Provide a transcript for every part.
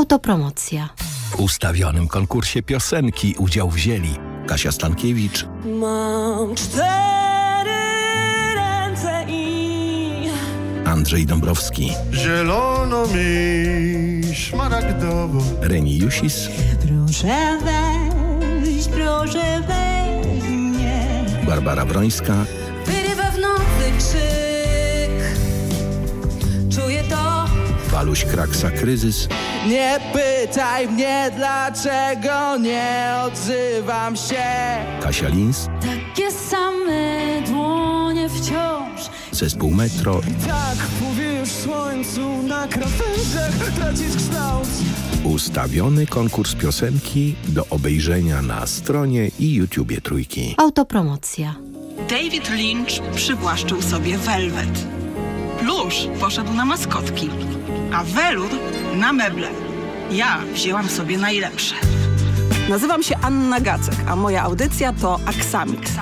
Autopromocja. W ustawionym konkursie piosenki udział wzięli Kasia Stankiewicz. Mam cztery ręce i... Andrzej Dąbrowski. Zielono mi, szmaragdowo. Reni Jusis. Proszę weź, proszę weź mnie. Barbara Brońska. Waluś Kraksa Kryzys. Nie pytaj mnie, dlaczego nie odzywam się. Kasia Lins. Takie same dłonie wciąż. Zespół Metro. Tak mówię już słońcu na krawędziach tracisz kształt. Ustawiony konkurs piosenki do obejrzenia na stronie i YouTubie Trójki. Autopromocja. David Lynch przywłaszczył sobie welwet. Plusz poszedł na maskotki, a welur na meble. Ja wzięłam sobie najlepsze. Nazywam się Anna Gacek, a moja audycja to Aksamit.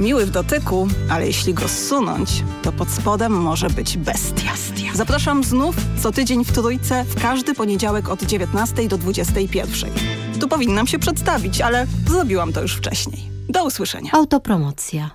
Miły w dotyku, ale jeśli go zsunąć, to pod spodem może być bestia. Zapraszam znów co tydzień w Trójce w każdy poniedziałek od 19 do 21. Tu powinnam się przedstawić, ale zrobiłam to już wcześniej. Do usłyszenia. Autopromocja.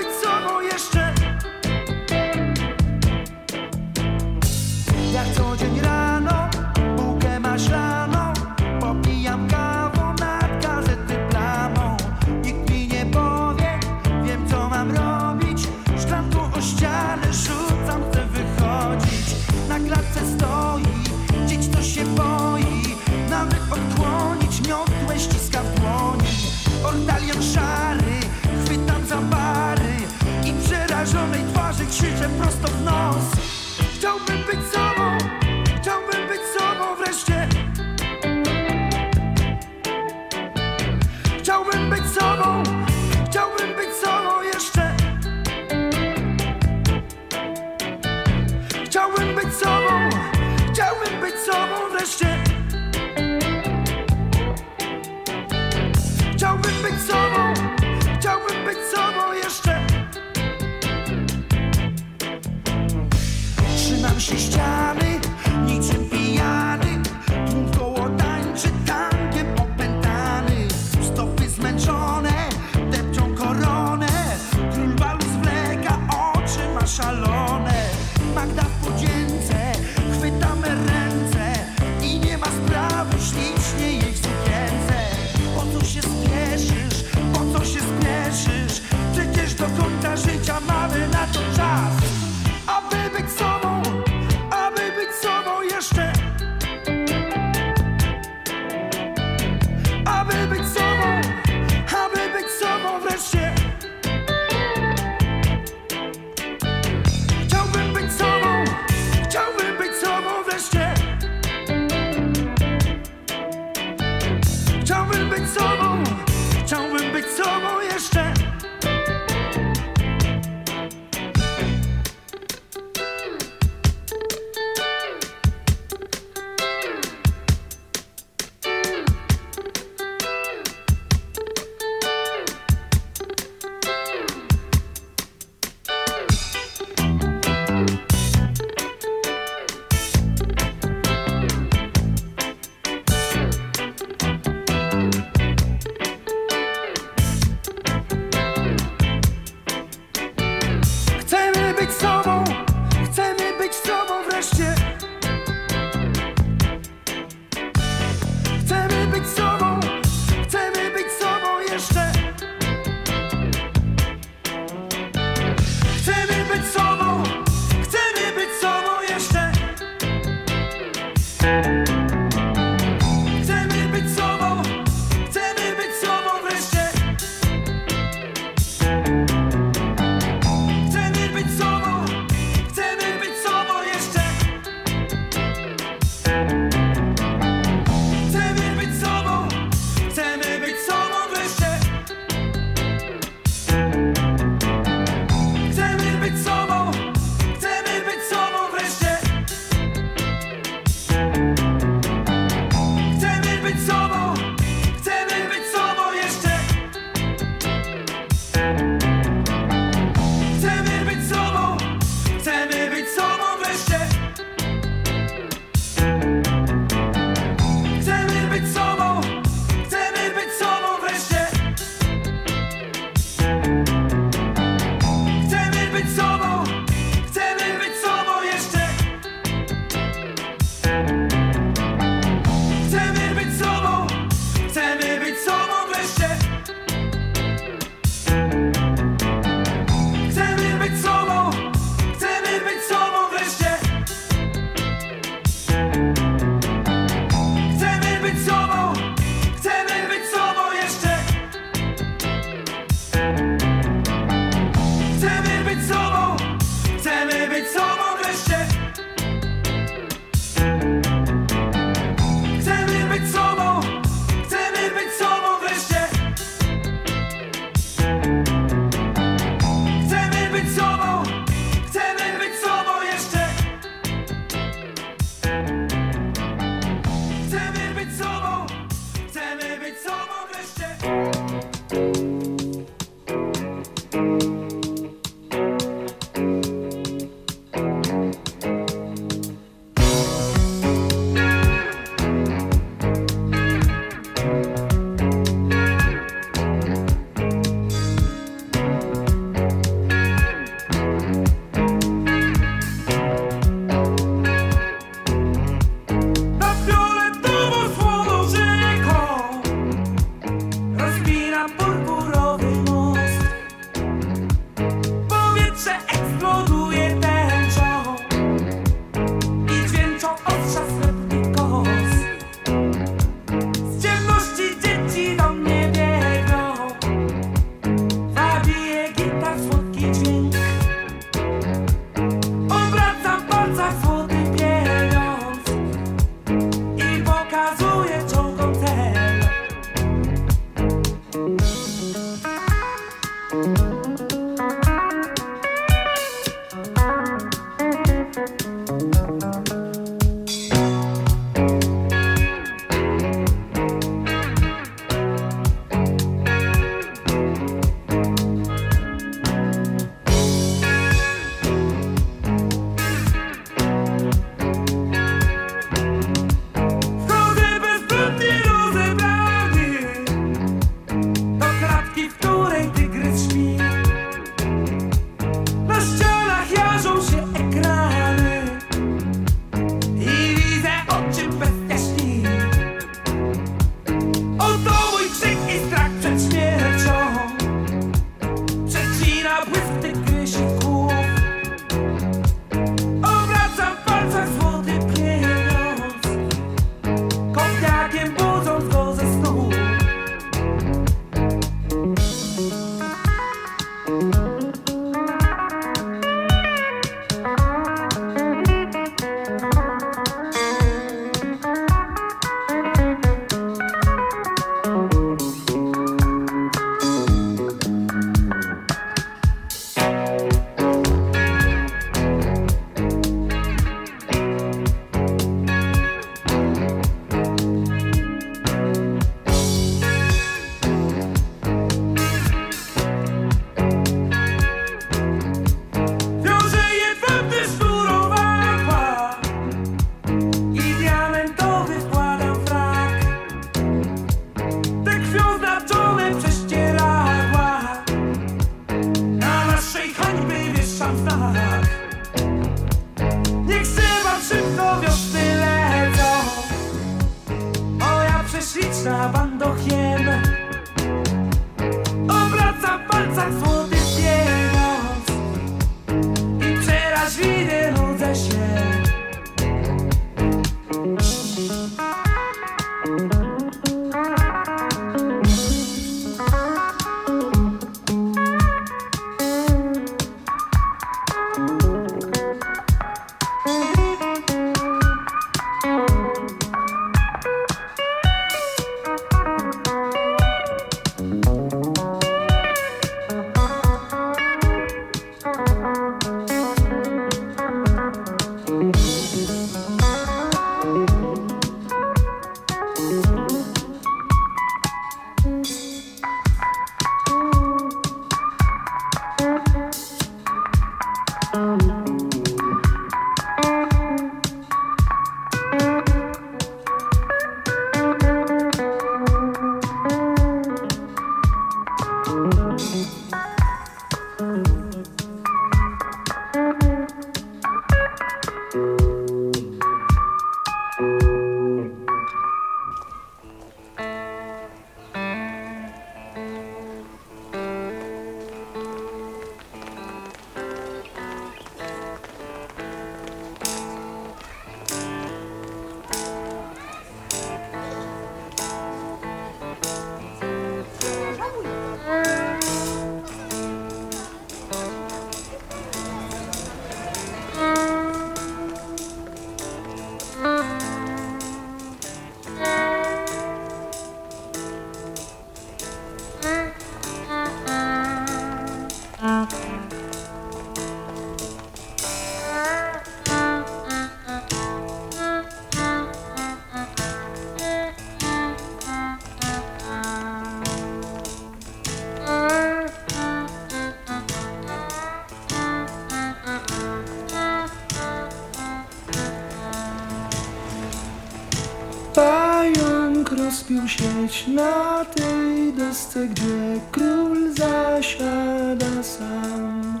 sieć na tej desce, gdzie król zasiada sam.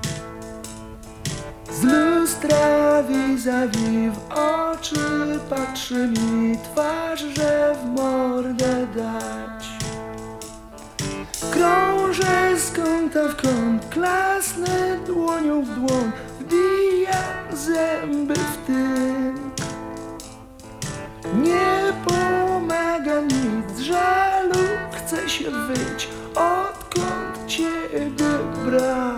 Z lustra vis-a-vis w oczy patrzy mi twarz, że w mordę dać. Krążę z kąta w kąt, klasnę dłonią w dłoń, wbija zęby odkąd ciebie brak.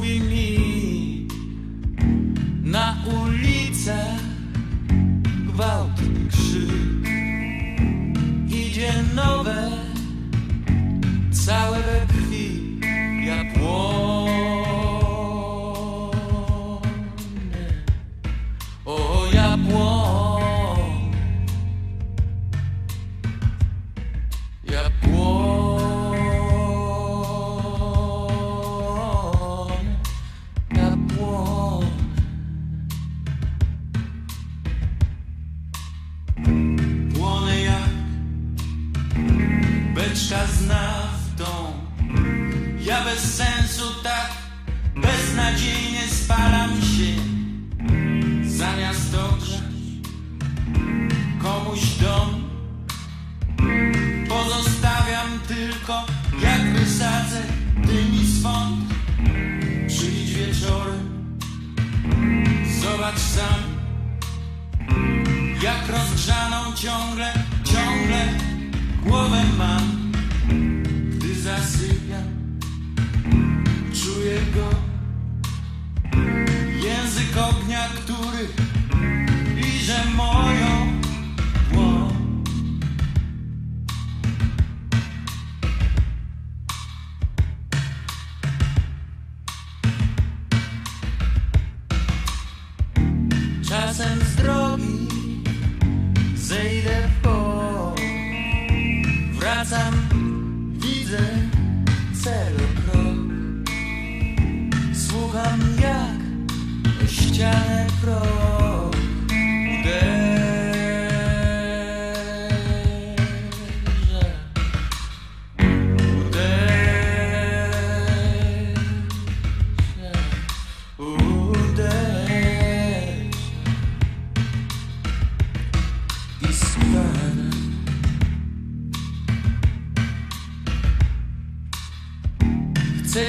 Mówi mi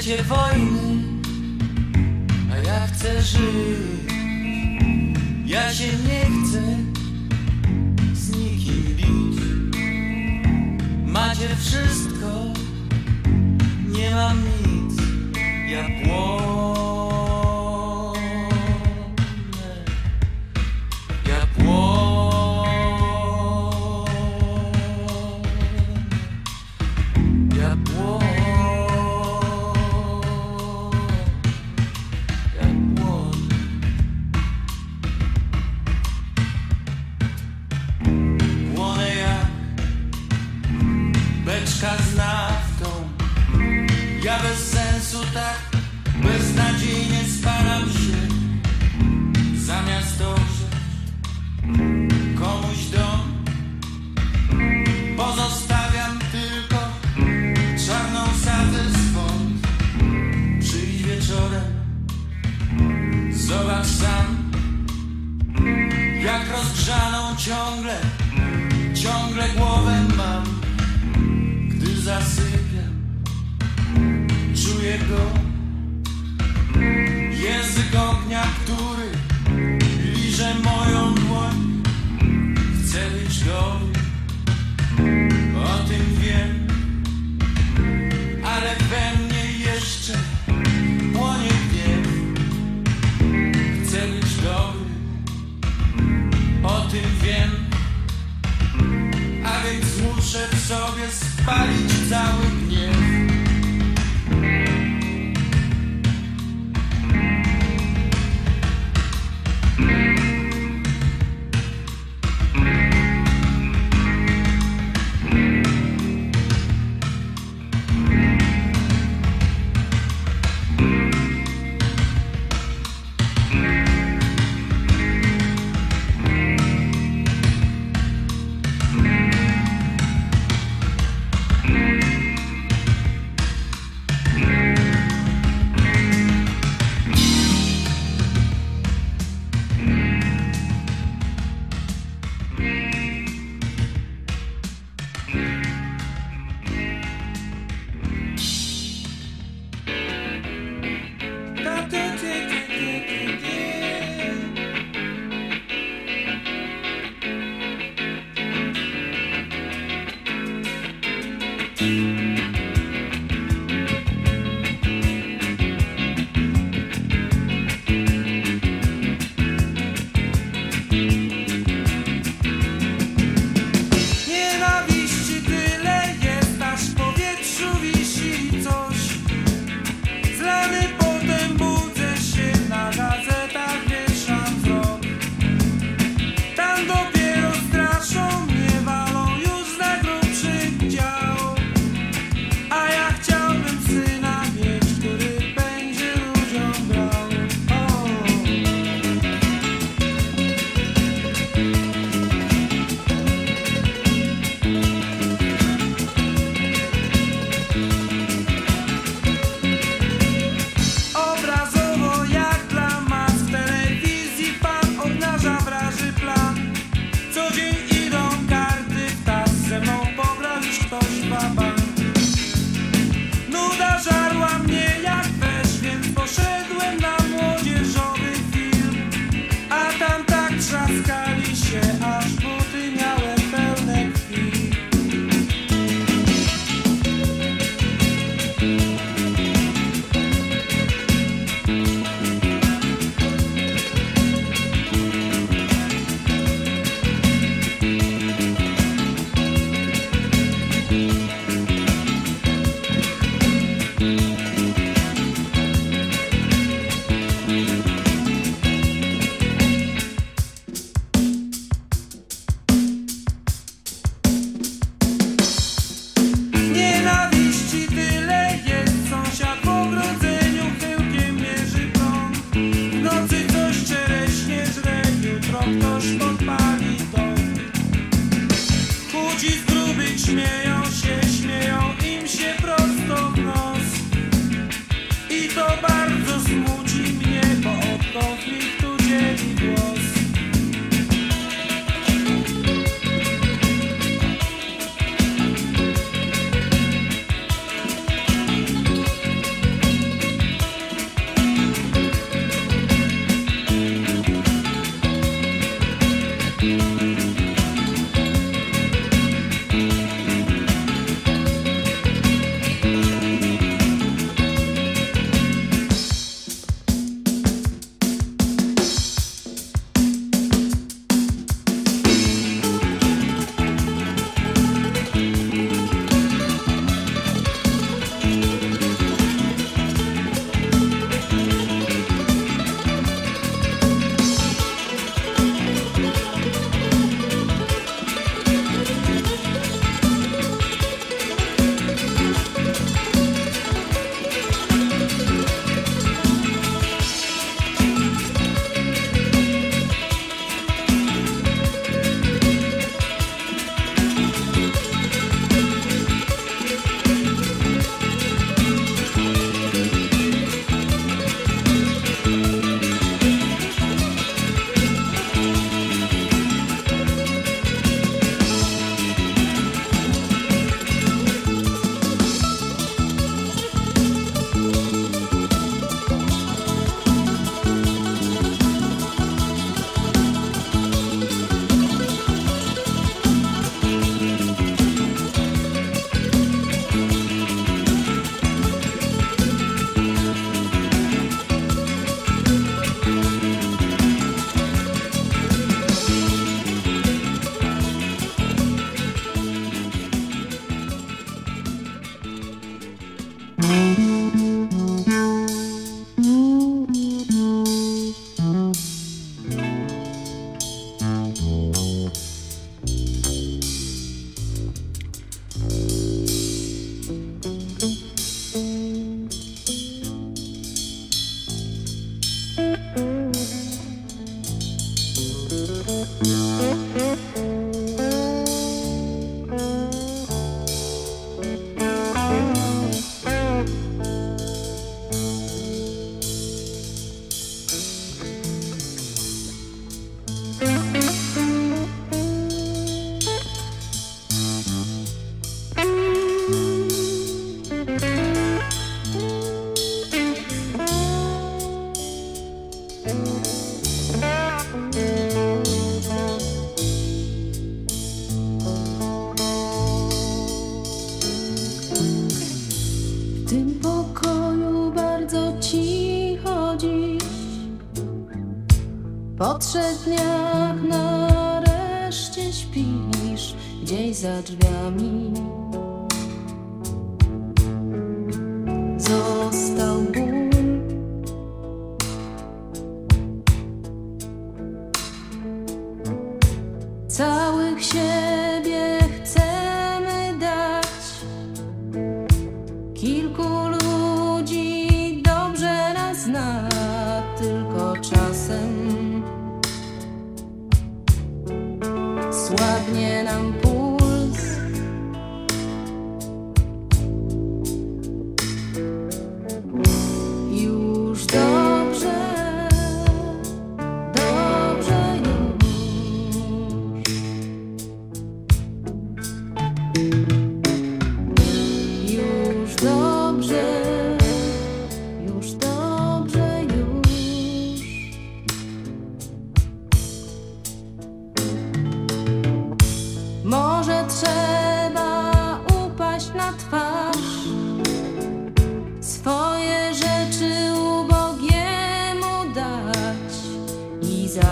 解放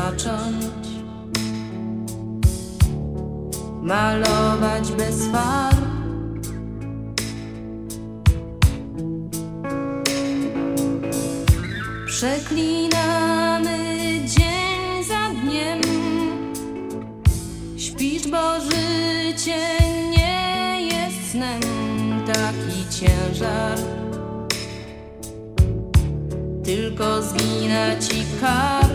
zacząć malować bez farb. Przeklinamy dzień za dniem, śpisz, bo życie nie jest snem, taki ciężar. Tylko zginę ci kar.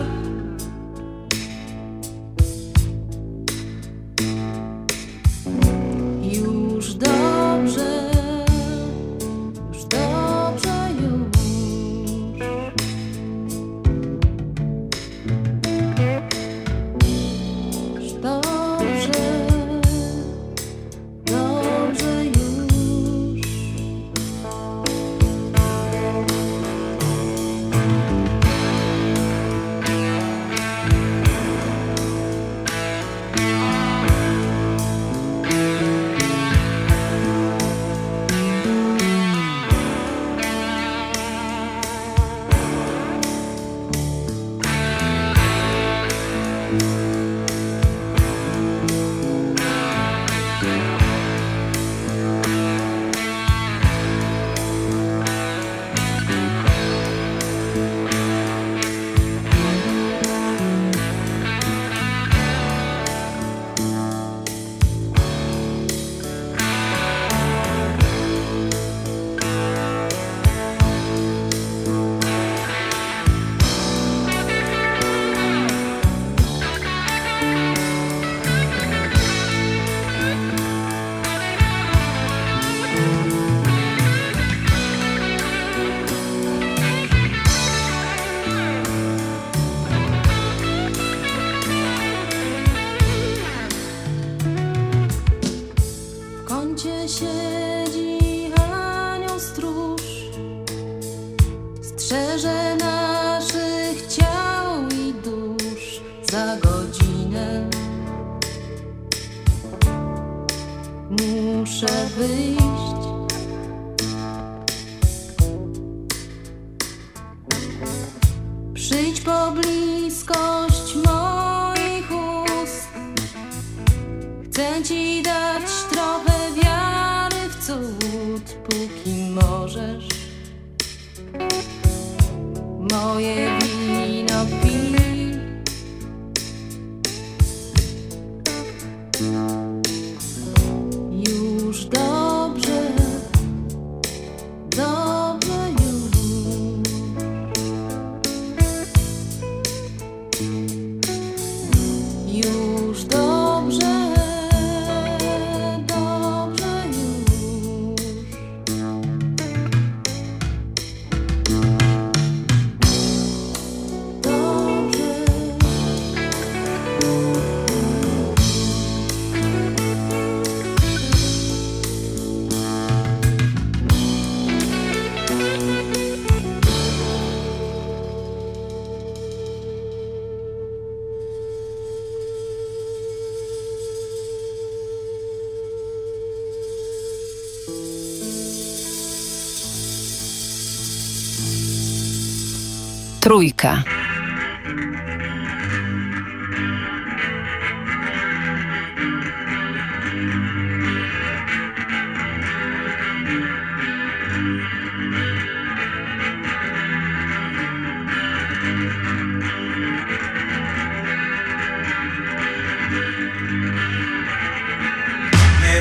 Trójka.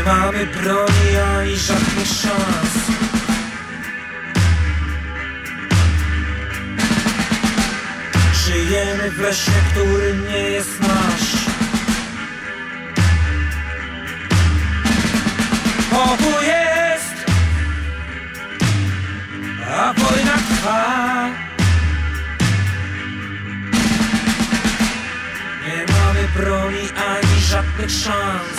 mamy broni, a i żadnych szans Żyjemy w lesie, który nie jest nasz. Pokój jest A wojna trwa. Nie mamy broni ani żadnych szans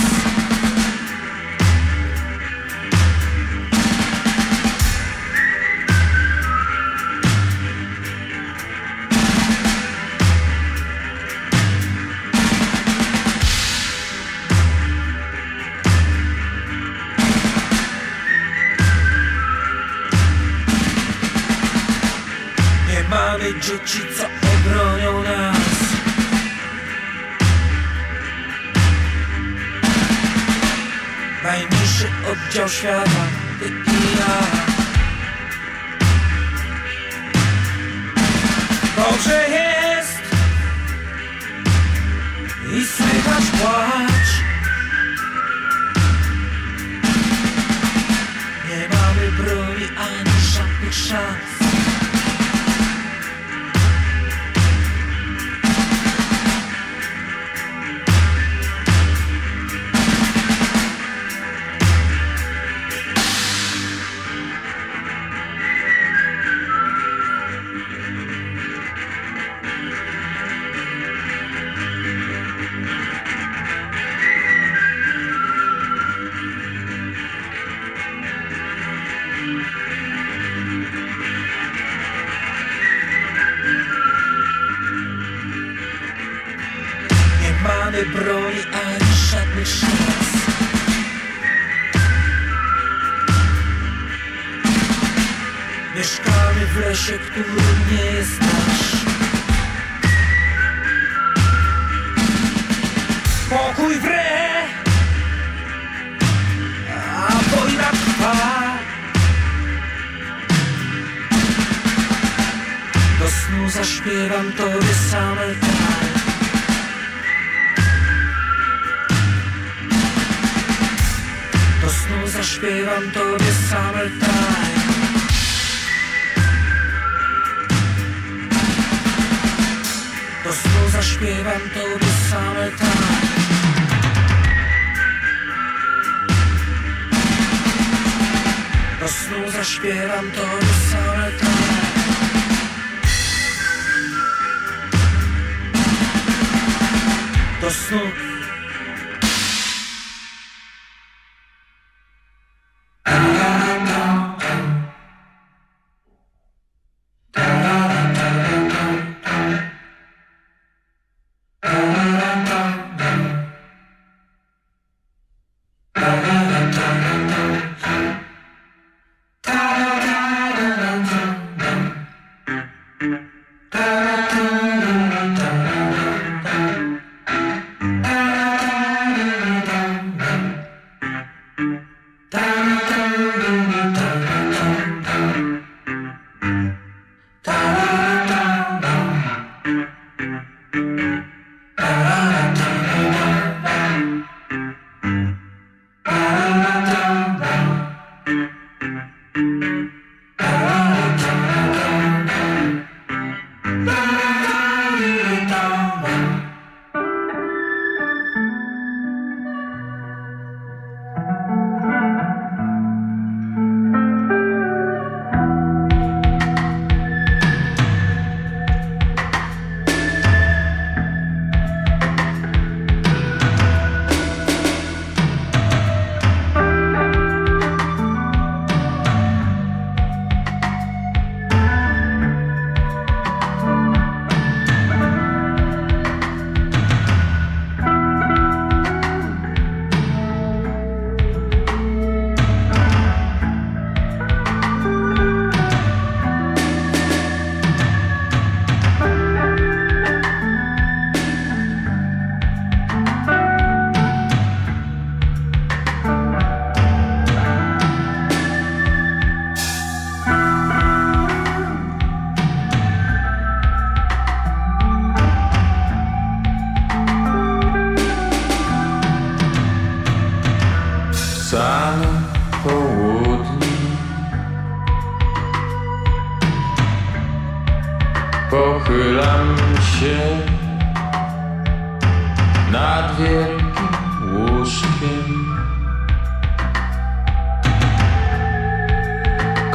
mamy dzieci, co obronią nas. Najniższy oddział świata, ty i ja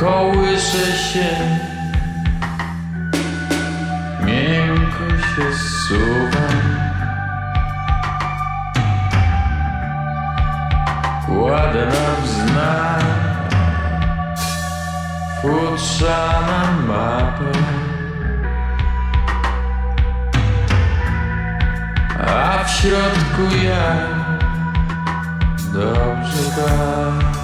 Kołyszę się, miękko się zsuwam. Kładę na wznak futrzana mapę. A w środku ja dobrze tak.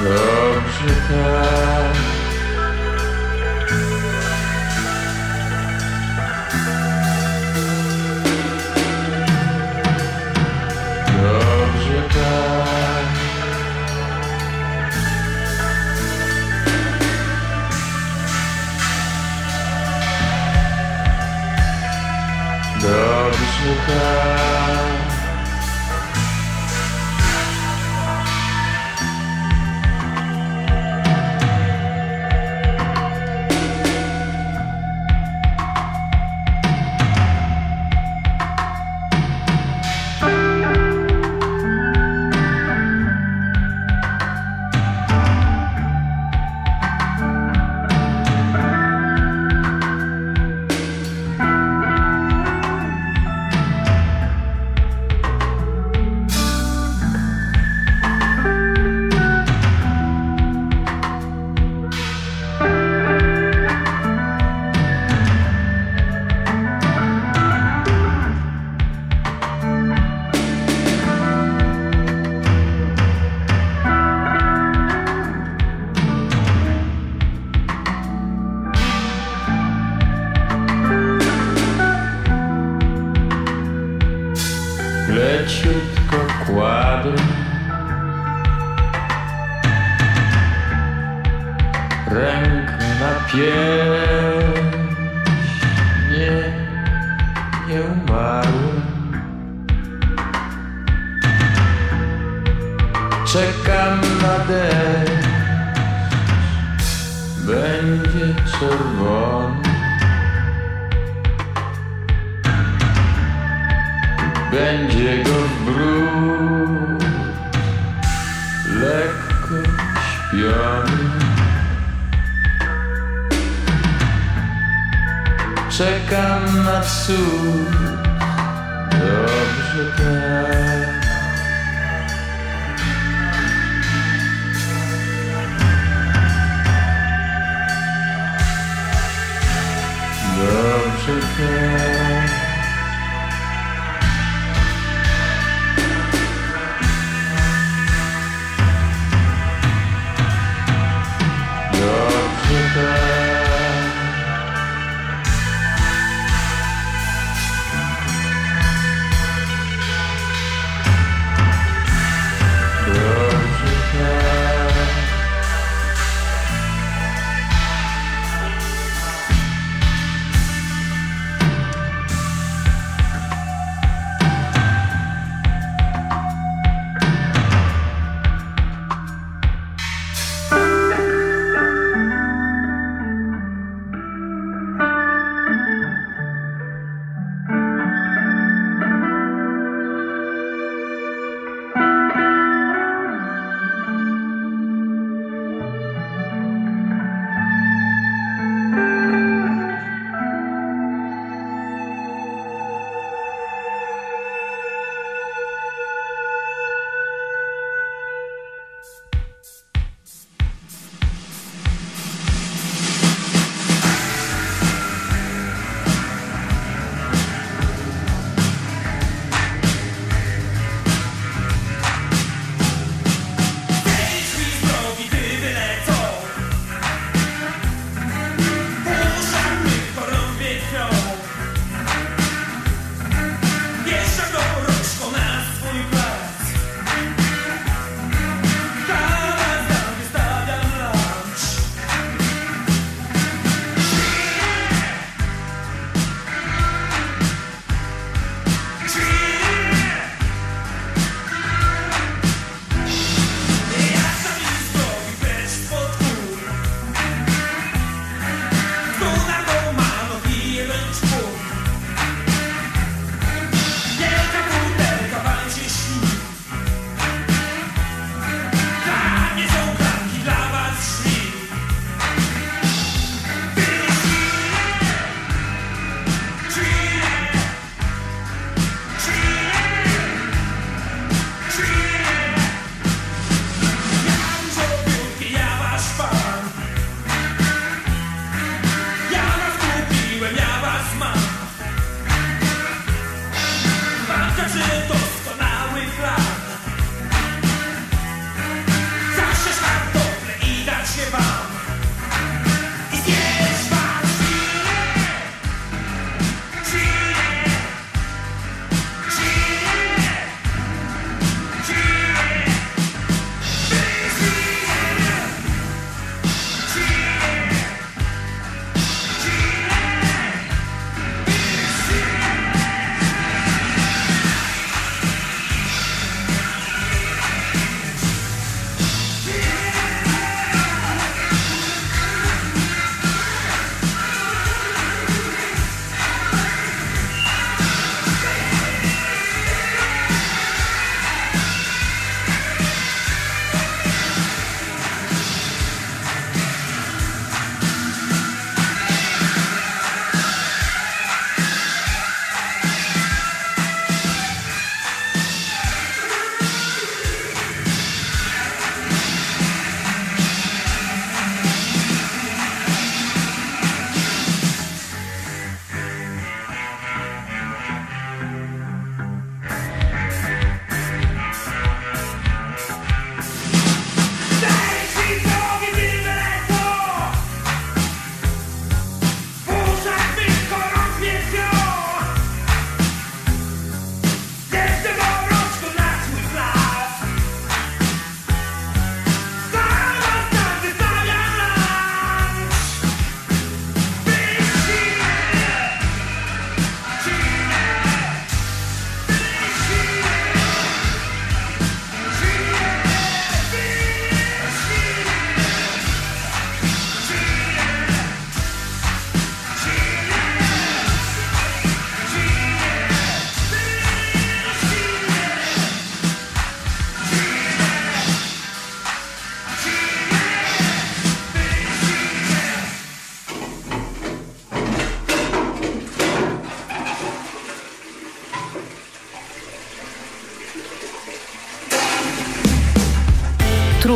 Dobrze tak. Dobrze tak. Dobrze tak.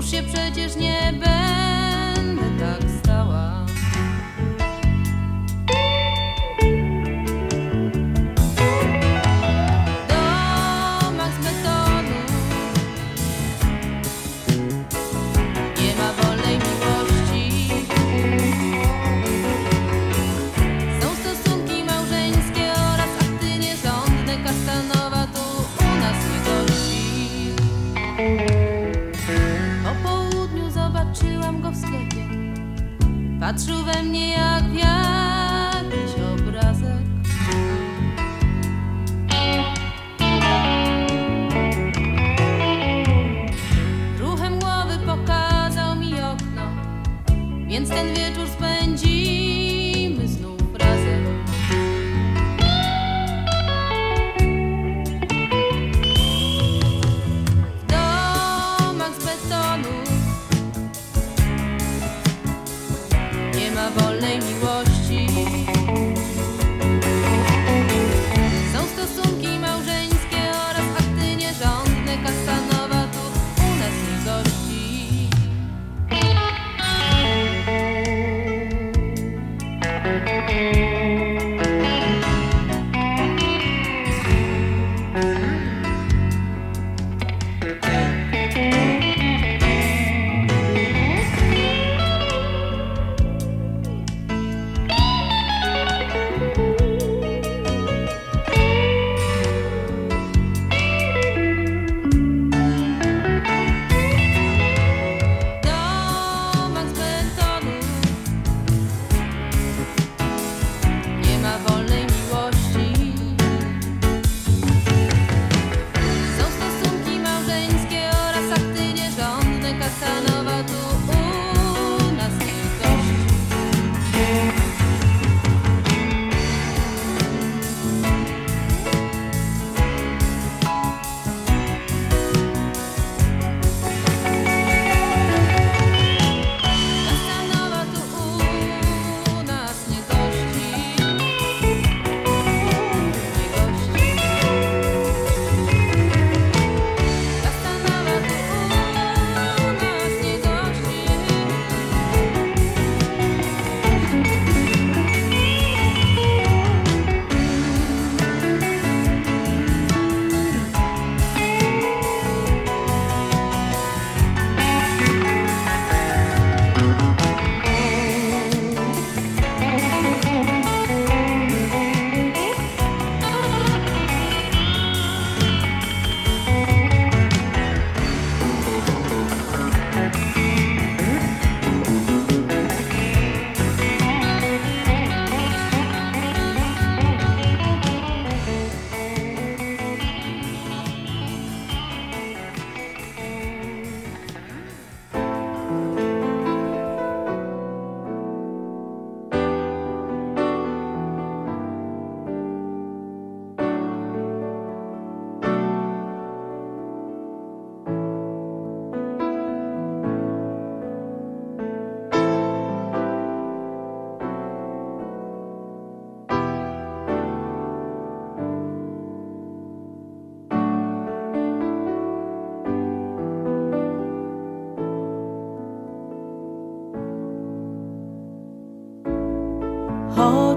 Już się przecież nie będę. Patrzył we mnie jak wiatr.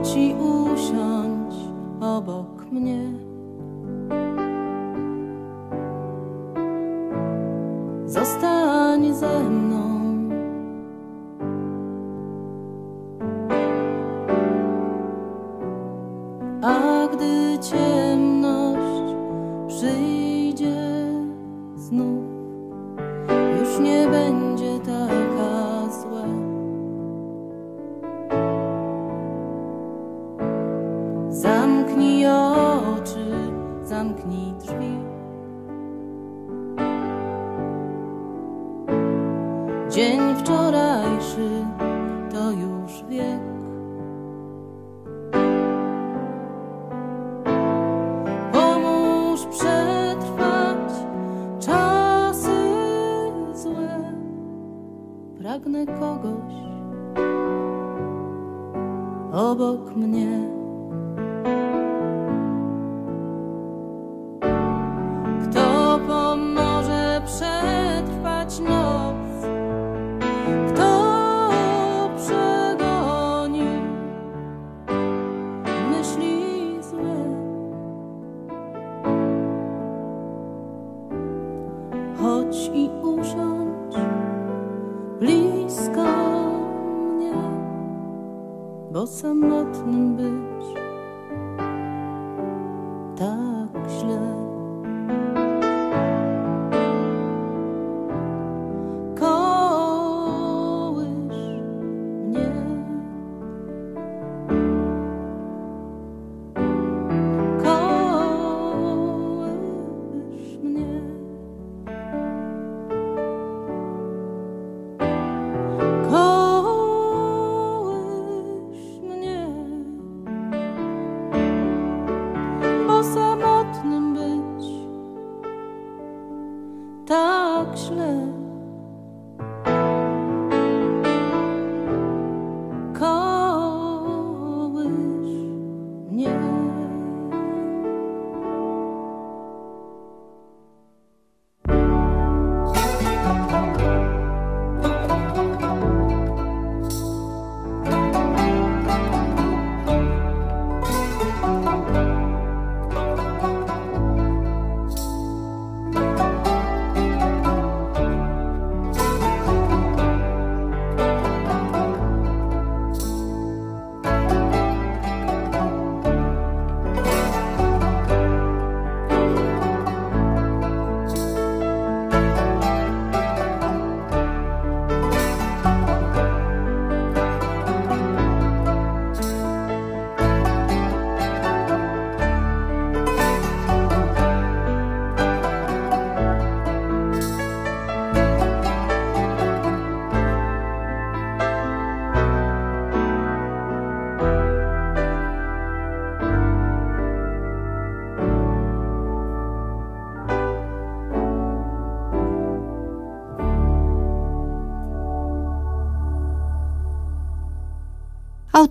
Chodź i usiądź obok mnie.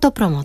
Autopromocja.